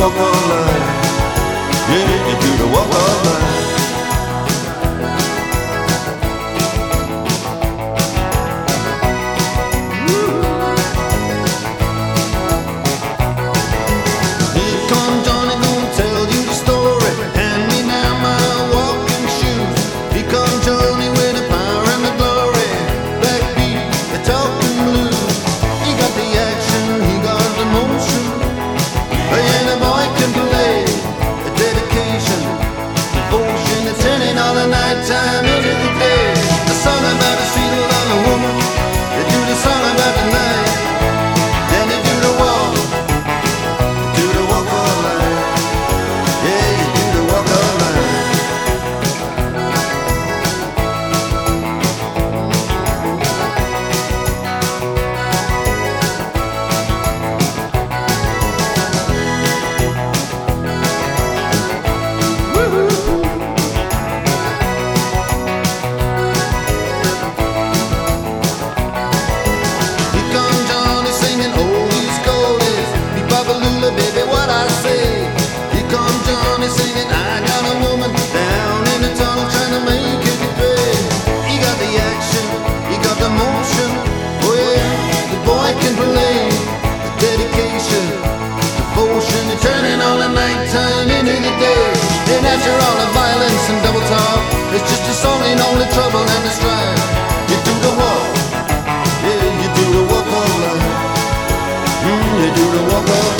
walk alone. picture all the violence and double talk. It's just a song in only trouble and the strife. You do the walk, yeah, you do the walk all night. Mm, you do the walk all night.